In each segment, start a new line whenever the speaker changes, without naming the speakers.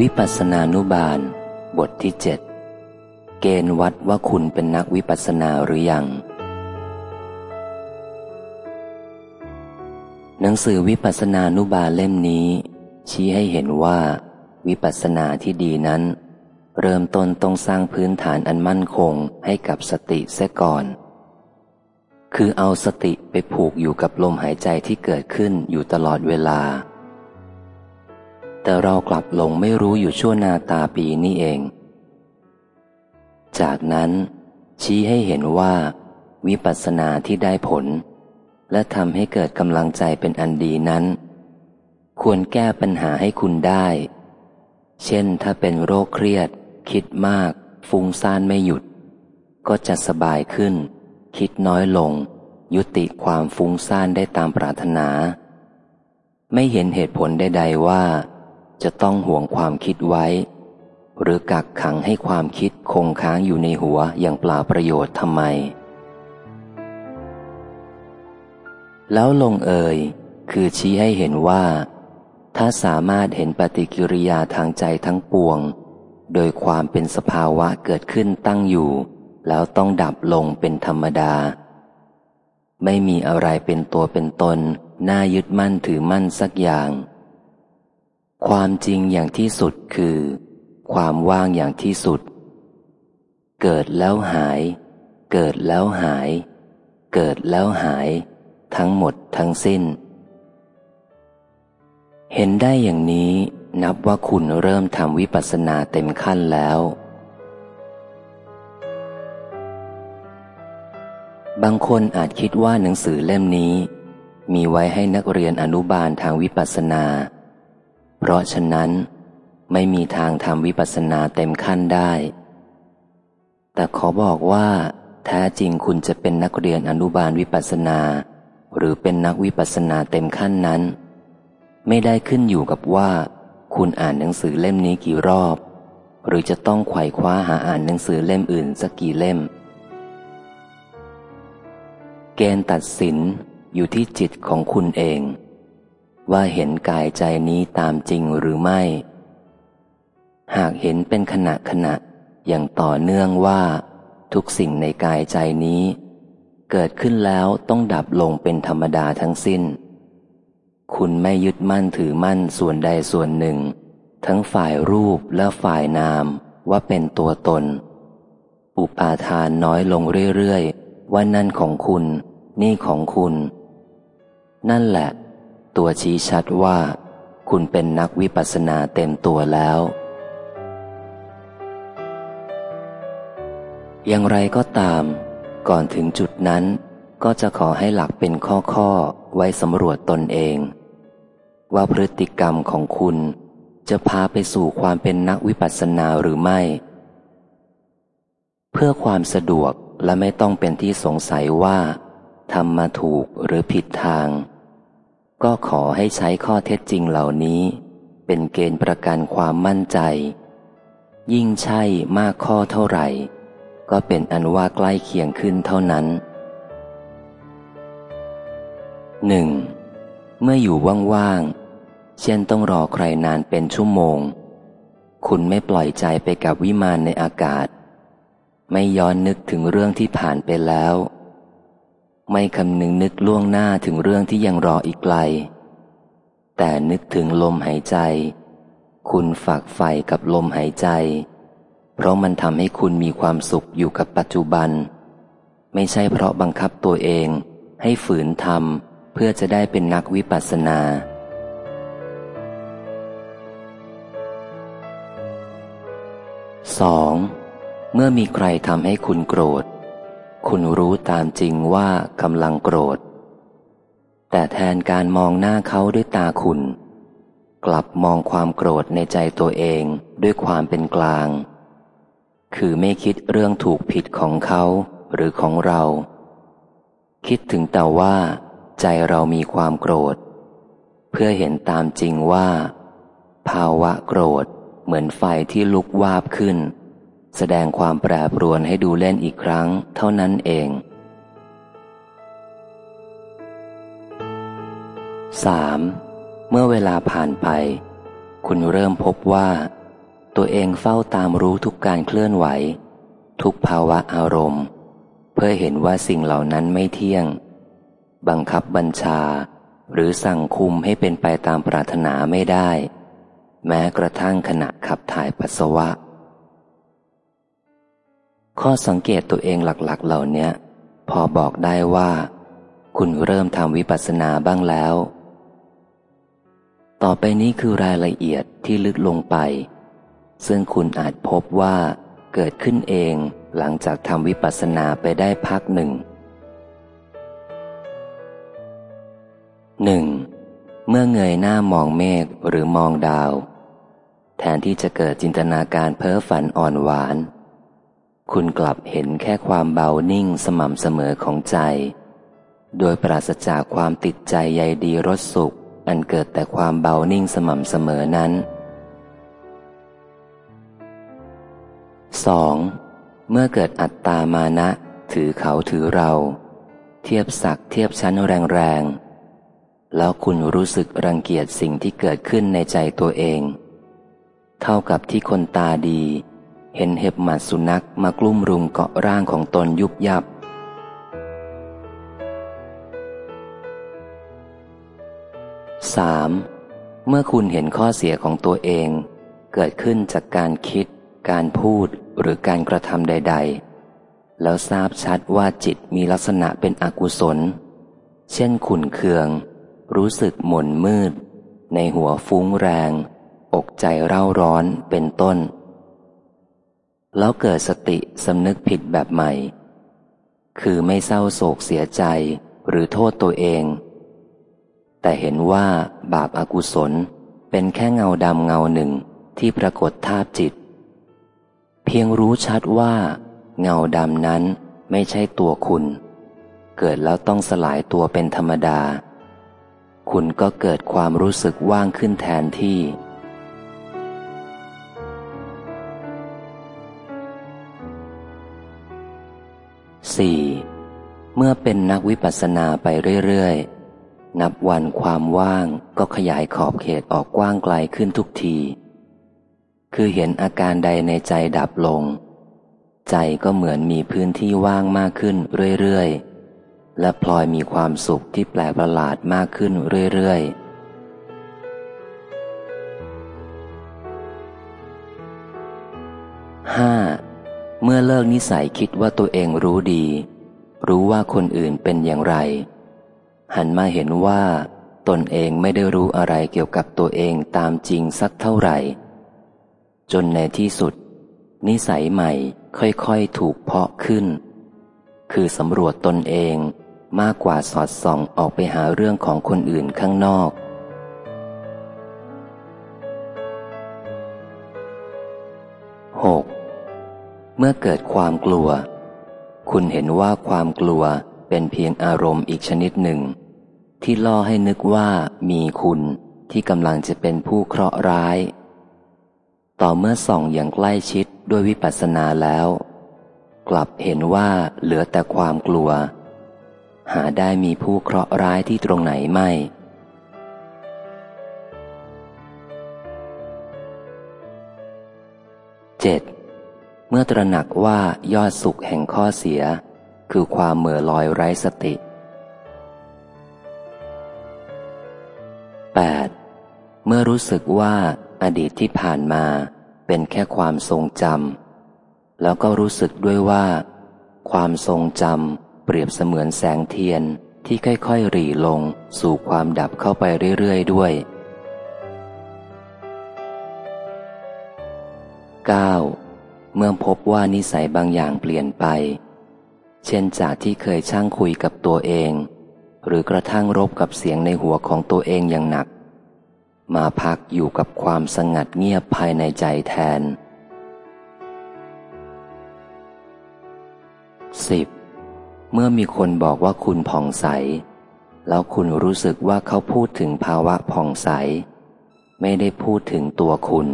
วิปัสสนานุบาล บทที่เจ็ดเกณฑ์วัดว่าคุณเป็นนักวิปัสสนาหรือยัง หนังสือวิปัสสนานุบาลเล่มนี้ ชี้ให้เห็นว่า วิปัสสนาที่ดีนั้น เริ่มต้นต้องสร้างพื้นฐานอันมั่นคงให้กับสติเสียก่อน คือเอาสติไปผูกอยู่กับลมหายใจที่เกิดขึ้นอยู่ตลอดเวลา แต่เรากลับหลงไม่รู้อยู่ชั่วนาตาปีนี่เอง จากนั้น ชี้ให้เห็นว่า วิปัสสนาที่ได้ผล และทำให้เกิดกำลังใจเป็นอันดีนั้น ควรแก้ปัญหาให้คุณได้ เช่นถ้าเป็นโรคเครียด คิดมาก ฟุ้งซ่านไม่หยุด ก็จะสบายขึ้น คิดน้อยลง ยุติความฟุ้งซ่านได้ตามปรารถนาไม่เห็นเหตุผลใดๆว่า จะต้องห่วงความคิดไว้ หรือกักขังให้ความคิดคงค้างอยู่ในหัวอย่างเปล่าประโยชน์ทำไม แล้วลงเอยคือชี้ให้เห็นว่า ถ้าสามารถเห็นปฏิกิริยาทางใจทั้งปวง โดยความเป็นสภาวะเกิดขึ้นตั้งอยู่ แล้วต้องดับลงเป็นธรรมดา ไม่มีอะไรเป็นตัวเป็นตนน่ายึดมั่นถือมั่นสักอย่าง ความจริงอย่างที่สุดคือ ความว่างอย่างที่สุด เกิดแล้วหาย เกิดแล้วหาย เกิดแล้วหาย ทั้งหมดทั้งสิ้น เห็นได้อย่างนี้นับว่าคุณเริ่มทำวิปัสสนาเต็มขั้นแล้ว บางคนอาจคิดว่าหนังสือเล่มนี้ มีไว้ให้นักเรียนอนุบาลทางวิปัสสนา เพราะฉะนั้นไม่มีทางทำวิปัสสนาเต็มขั้นได้ แต่ขอบอกว่า แท้จริงคุณจะเป็นนักเรียนอนุบาลวิปัสสนา หรือเป็นนักวิปัสสนาเต็มขั้นนั้น ไม่ได้ขึ้นอยู่กับว่า คุณอ่านหนังสือเล่มนี้กี่รอบ หรือจะต้องไขว่คว้าหาอ่านหนังสือเล่มอื่นสักกี่เล่ม เกณฑ์ตัดสินอยู่ที่จิตของคุณเอง ว่าเห็นกายใจนี้ตามจริงหรือไม่ หากเห็นเป็นขณะขณะอย่างต่อเนื่องว่า ทุกสิ่งในกายใจนี้ เกิดขึ้นแล้วต้องดับลงเป็นธรรมดาทั้งสิ้น คุณไม่ยึดมั่นถือมั่นส่วนใดส่วนหนึ่ง ทั้งฝ่ายรูปและฝ่ายนามว่าเป็นตัวตน อุปาทานน้อยลงเรื่อยๆว่านั่นของคุณ นี่ของคุณ นั่นแหละ ตัวชี้ชัดว่า คุณเป็นนักวิปัสสนาเต็มตัวแล้ว อย่างไรก็ตาม ก่อนถึงจุดนั้นก็จะขอให้หลักเป็นข้อๆไว้สำรวจตนเอง ว่าพฤติกรรมของคุณจะพาไปสู่ความเป็นนักวิปัสสนาหรือไม่ เพื่อความสะดวกและไม่ต้องเป็นที่สงสัยว่าทำมาถูกหรือผิดทาง ก็ขอให้ใช้ข้อเท็จจริงเหล่านี้ เป็นเกณฑ์ประกันความมั่นใจ ยิ่งใช่มากข้อเท่าไหร่ ก็เป็นอันว่าใกล้เคียงขึ้นเท่านั้นหนึ่งเมื่ออยู่ว่างๆ เช่นต้องรอใครนานเป็นชั่วโมง คุณไม่ปล่อยใจไปกับวิมานในอากาศ ไม่ย้อนนึกถึงเรื่องที่ผ่านไปแล้ว ไม่คำนึงนึกล่วงหน้าถึงเรื่องที่ยังรออีกไกล แต่นึกถึงลมหายใจ คุณฝากไฟกับลมหายใจ เพราะมันทำให้คุณมีความสุขอยู่กับปัจจุบัน ไม่ใช่เพราะบังคับตัวเองให้ฝืนทำเพื่อจะได้เป็นนักวิปัสสนาสองเมื่อมีใครทำให้คุณโกรธ คุณรู้ตามจริงว่ากำลังโกรธ แต่แทนการมองหน้าเขาด้วยตาคุณ กลับมองความโกรธในใจตัวเองด้วยความเป็นกลาง คือไม่คิดเรื่องถูกผิดของเขาหรือของเรา คิดถึงแต่ว่า ใจเรามีความโกรธ เพื่อเห็นตามจริงว่า ภาวะโกรธเหมือนไฟที่ลุกวาบขึ้น แสดงความแปรปรวนให้ดูเล่นอีกครั้ง เท่านั้นเอง 3. เมื่อเวลาผ่านไป คุณเริ่มพบว่า ตัวเองเฝ้าตามรู้ทุกการเคลื่อนไหว ทุกภาวะอารมณ์ เพื่อเห็นว่าสิ่งเหล่านั้นไม่เที่ยง บังคับบัญชา หรือสั่งคุมให้เป็นไปตามปรารถนาไม่ได้ แม้กระทั่งขณะขับถ่ายปัสสาวะ ข้อสังเกตตัวเองหลักๆ เหล่านี้พอบอกได้ว่า คุณเริ่มทำวิปัสสนาบ้างแล้ว ต่อไปนี้คือรายละเอียดที่ลึกลงไป ซึ่งคุณอาจพบว่าเกิดขึ้นเองหลังจากทำวิปัสสนาไปได้พักหนึ่งหนึ่งเมื่อเงยหน้ามองเมฆหรือมองดาว แทนที่จะเกิดจินตนาการเพ้อฝันอ่อนหวาน คุณกลับเห็นแค่ความเบานิ่งสม่ำเสมอของใจ โดยปราศจากความติดใจใยดีรสสุข อันเกิดแต่ความเบานิ่งสม่ำเสมอนั้น 2. เมื่อเกิดอัตตามานะ ถือเขาถือเรา เทียบศักเทียบชั้นแรงๆ แล้วคุณรู้สึกรังเกียจสิ่งที่เกิดขึ้นในใจตัวเอง เท่ากับที่คนตาดี เห็นเห็บหมัดสุนัขมากลุ่มรุมเกาะร่างของตนยุบยับ 3. เมื่อคุณเห็นข้อเสียของตัวเอง เกิดขึ้นจากการคิด การพูดหรือการกระทำใด ๆ แล้วทราบชัดว่าจิตมีลักษณะเป็นอกุศล เช่นขุนเคือง รู้สึกหม่นมืด ในหัวฟุ้งแรง อกใจเร่าร้อนเป็นต้น แล้วเกิดสติสำนึกผิดแบบใหม่ คือไม่เศร้าโศกเสียใจหรือโทษตัวเอง แต่เห็นว่าบาปอากุศลเป็นแค่เงาดำเงาหนึ่งที่ปรากฏทาบจิต เพียงรู้ชัดว่า เงาดำนั้นไม่ใช่ตัวคุณ เกิดแล้วต้องสลายตัวเป็นธรรมดา คุณก็เกิดความรู้สึกว่างขึ้นแทนที่ 4. เมื่อเป็นนักวิปัสสนาไปเรื่อยๆ นับวันความว่างก็ขยายขอบเขตออกกว้างไกลขึ้นทุกที คือเห็นอาการใดในใจดับลง ใจก็เหมือนมีพื้นที่ว่างมากขึ้นเรื่อยๆ และพลอยมีความสุขที่แปลกประหลาดมากขึ้นเรื่อยๆ มื่อเลิกนิสัยคิดว่าตัวเองรู้ดี รู้ว่าคนอื่นเป็นอย่างไร หันมาเห็นว่า ตนเองไม่ได้รู้อะไรเกี่ยวกับตัวเองตามจริงสักเท่าไหร่ จนในที่สุด นิสัยใหม่ค่อยๆถูกเพาะขึ้น คือสำรวจตนเองมากกว่าสอดส่องออกไปหาเรื่องของคนอื่นข้างนอก เมื่อเกิดความกลัว คุณเห็นว่าความกลัวเป็นเพียงอารมณ์อีกชนิดหนึ่ง ที่ล่อให้นึกว่ามีคุณที่กำลังจะเป็นผู้เคราะห์ร้าย ต่อเมื่อส่องอย่างใกล้ชิดด้วยวิปัสสนาแล้ว กลับเห็นว่าเหลือแต่ความกลัว หาได้มีผู้เคราะห์ร้ายที่ตรงไหนไม่เจ็ด เมื่อตระหนักว่ายอดสุขแห่งข้อเสีย คือความเหม่อลอยไร้สติ 8. เมื่อรู้สึกว่าอดีตที่ผ่านมาเป็นแค่ความทรงจำแล้วก็รู้สึกด้วยว่า ความทรงจำเปรียบเสมือนแสงเทียนที่ค่อยๆหรี่ลงสู่ความดับเข้าไปเรื่อยๆด้วย 9. เมื่อพบว่านิสัยบางอย่างเปลี่ยนไป เช่นจากที่เคยช่างคุยกับตัวเอง หรือกระทั่งรบกับเสียงในหัวของตัวเองอย่างหนัก มาพักอยู่กับความสงัดเงียบภายในใจแทน 10. เมื่อมีคนบอกว่าคุณผ่องใส แล้วคุณรู้สึกว่าเขาพูดถึงภาวะผ่องใส ไม่ได้พูดถึงตัวคุณ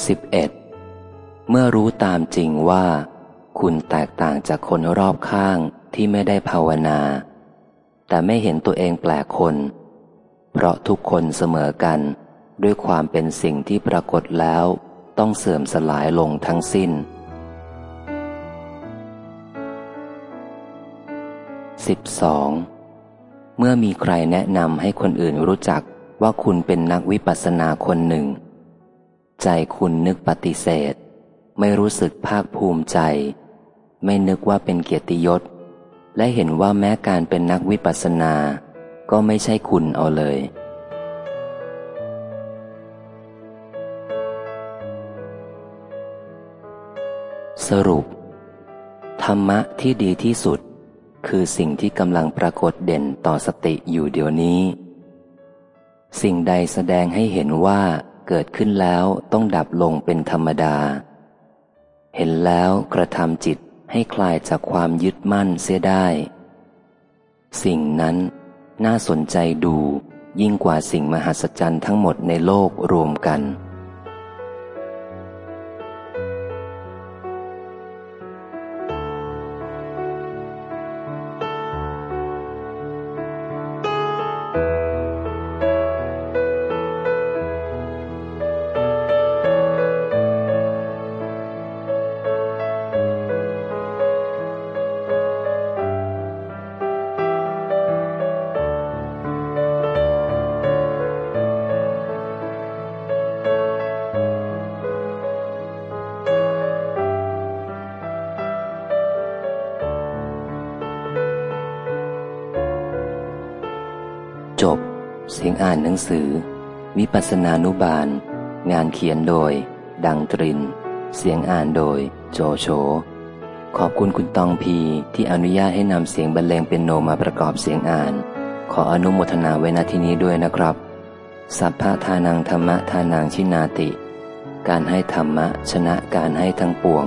11. เมื่อรู้ตามจริงว่า คุณแตกต่างจากคนรอบข้างที่ไม่ได้ภาวนา แต่ไม่เห็นตัวเองแปลกคน เพราะทุกคนเสมอกัน ด้วยความเป็นสิ่งที่ปรากฏแล้ว ต้องเสื่อมสลายลงทั้งสิ้น 12. เมื่อมีใครแนะนำให้คนอื่นรู้จักว่าคุณเป็นนักวิปัสสนาคนหนึ่ง ใจคุณนึกปฏิเสธ ไม่รู้สึกภาคภูมิใจ ไม่นึกว่าเป็นเกียรติยศ และเห็นว่าแม้การเป็นนักวิปัสสนา ก็ไม่ใช่คุณเอาเลย สรุป ธรรมะที่ดีที่สุด คือสิ่งที่กำลังปรากฏเด่นต่อสติอยู่เดี๋ยวนี้ สิ่งใดแสดงให้เห็นว่า เกิดขึ้นแล้วต้องดับลงเป็นธรรมดา เห็นแล้วกระทำจิตให้คลายจากความยึดมั่นเสียได้ สิ่งนั้นน่าสนใจดูยิ่งกว่าสิ่งมหัศจรรย์ทั้งหมดในโลกรวมกัน สียงอ่านหนังสือ วิปัสนานุบาล งานเขียนโดย ดังตริน เสียงอ่านโดย โจโฉขอบคุณคุณตองพีที่อนุญาตให้นำเสียงบรรเลงเป็นโนมาประกอบเสียงอ่าน ขออนุโมทนาไว้ณที่นี้ด้วยนะครับ สัพพะทานังธรรมะทานังชินาติ การให้ธรรมะชนะการให้ทั้งปวง